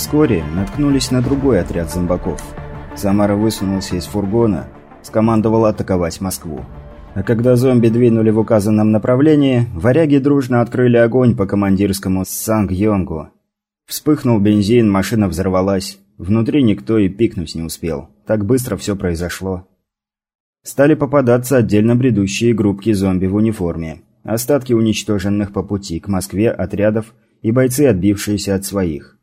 Вскоре наткнулись на другой отряд зомбаков. Самара высунулся из фургона, скомандовал атаковать Москву. А когда зомби двинули в указанном направлении, варяги дружно открыли огонь по командирскому Санг-Йонгу. Вспыхнул бензин, машина взорвалась. Внутри никто и пикнуть не успел. Так быстро все произошло. Стали попадаться отдельно бредущие группки зомби в униформе. Остатки уничтоженных по пути к Москве отрядов и бойцы, отбившиеся от своих.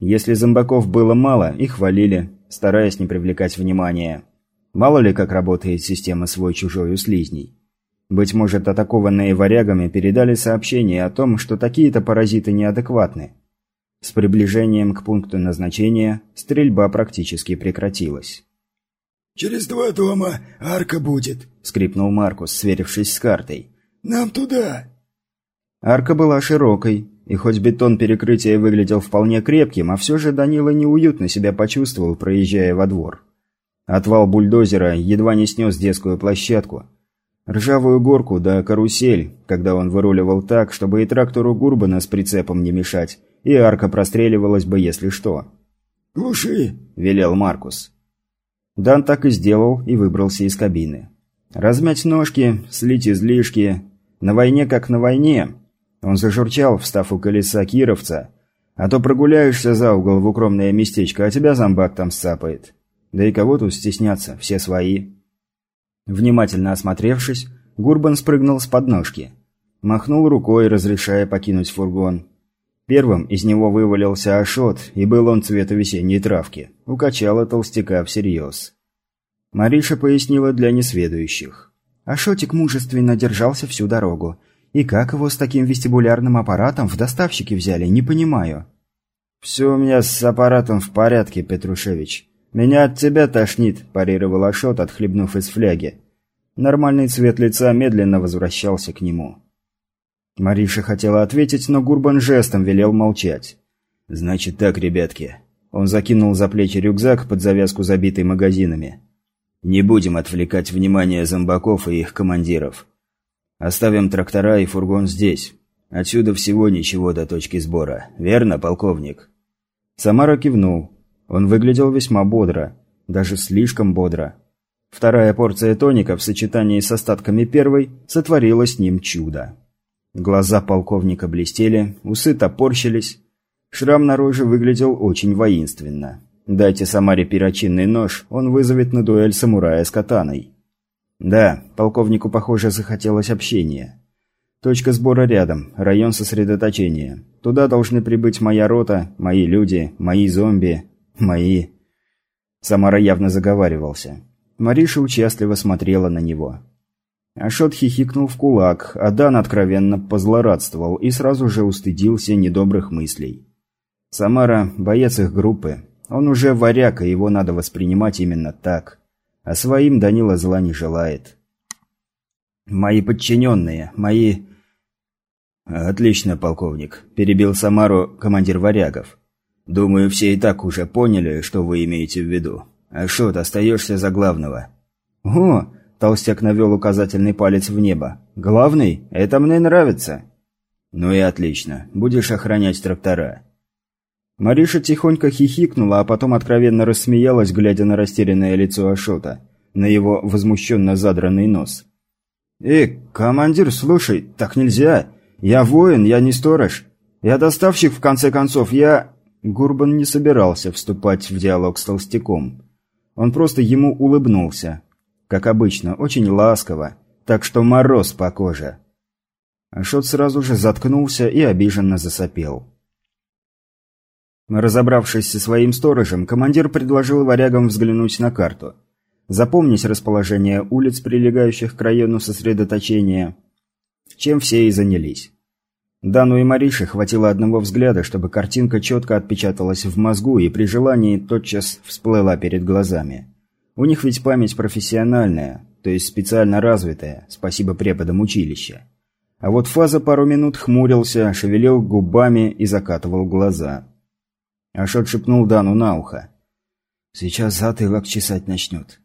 Если зомбаков было мало, их валили, стараясь не привлекать внимания. Мало ли как работает система свой-чужой у слизней. Быть может, атакованные варягами передали сообщение о том, что такие-то паразиты неадекватны. С приближением к пункту назначения стрельба практически прекратилась. «Через два дома арка будет», — скрипнул Маркус, сверившись с картой. «Нам туда!» Арка была широкой, и хоть бетон перекрытия выглядел вполне крепким, а все же Данила неуютно себя почувствовал, проезжая во двор. Отвал бульдозера едва не снес детскую площадку. Ржавую горку да карусель, когда он выруливал так, чтобы и трактору Гурбана с прицепом не мешать, и арка простреливалась бы, если что. «Глуши!» – велел Маркус. Дан так и сделал и выбрался из кабины. Размять ножки, слить излишки. На войне как на войне. Он зажурчал, встав у колеса кировца. А то прогуляешься за угол в укромное местечко, а тебя зомбак там сцапает. Да и кого тут стесняться, все свои. Внимательно осмотревшись, Гурбан спрыгнул с подножки. Махнул рукой, разрешая покинуть фургон. Первым из него вывалился Ашот, и был он цвета весенней травки. Укачала толстяка всерьез. Мариша пояснила для несведущих. Ашотик мужественно держался всю дорогу. И как его с таким вестибулярным аппаратом в доставщики взяли, не понимаю. «Все у меня с аппаратом в порядке, Петрушевич. Меня от тебя тошнит», – парировал Ашот, отхлебнув из фляги. Нормальный цвет лица медленно возвращался к нему. Мариша хотела ответить, но Гурбан жестом велел молчать. «Значит так, ребятки». Он закинул за плечи рюкзак под завязку, забитый магазинами. «Не будем отвлекать внимание зомбаков и их командиров. Оставим трактора и фургон здесь. Отсюда всего ничего до точки сбора. Верно, полковник?» Самара кивнул. Он выглядел весьма бодро. Даже слишком бодро. Вторая порция тоника в сочетании с остатками первой сотворила с ним чудо. Глаза полковника блестели, усы топорщились. Шрам на роже выглядел очень воинственно. Дайте Самаре перочинный нож, он вызовет на дуэль самурая с катаной. Да, полковнику, похоже, захотелось общения. Точка сбора рядом, район сосредоточения. Туда должны прибыть моя рота, мои люди, мои зомби, мои... Самара явно заговаривался. Мариша участливо смотрела на него. Ашот хихикнул в кулак, а Дан откровенно позлорадствовал и сразу же устыдился недобрых мыслей. Самара – боец их группы. Он уже варяг, и его надо воспринимать именно так. А своим Данила зла не желает. «Мои подчиненные, мои...» «Отлично, полковник», – перебил Самару командир варягов. «Думаю, все и так уже поняли, что вы имеете в виду. Ашот, остаешься за главного». «О, Толстяк навел указательный палец в небо. «Главный? Это мне нравится!» «Ну и отлично. Будешь охранять трактора». Мариша тихонько хихикнула, а потом откровенно рассмеялась, глядя на растерянное лицо Ашота, на его возмущенно задранный нос. «Эй, командир, слушай, так нельзя! Я воин, я не сторож. Я доставщик, в конце концов, я...» Гурбан не собирался вступать в диалог с толстяком. Он просто ему улыбнулся, как обычно, очень ласково, так что мороз по коже. Ашот сразу же заткнулся и обиженно засопел. Разобравшись со своим сторожем, командир предложил варягам взглянуть на карту. Запомнить расположение улиц, прилегающих к району сосредоточения. Чем все и занялись. Дану и Марише хватило одного взгляда, чтобы картинка четко отпечаталась в мозгу и при желании тотчас всплыла перед глазами. У них ведь память профессиональная, то есть специально развитая, спасибо преподам училища. А вот Фаза пару минут хмурился, шевелил губами и закатывал глаза. Ашот шепнул Дану на ухо. «Сейчас затылок чесать начнет».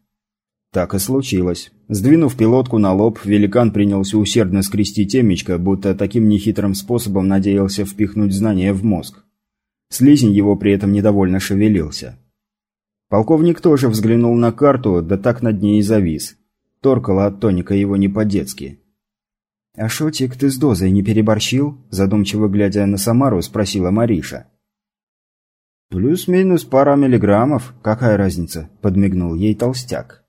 Так и случилось. Сдвинув пилотку на лоб, великан принялся усердно скрести темечко, будто таким нехитрым способом надеялся впихнуть знания в мозг. Слизень его при этом недовольно шевелился. Полковник тоже взглянул на карту, да так над ней и завис. Торкало от тоника его не по-детски. «А шотик ты с дозой не переборщил?» Задумчиво глядя на Самару, спросила Мариша. «Плюс-минус пара миллиграммов. Какая разница?» – подмигнул ей толстяк.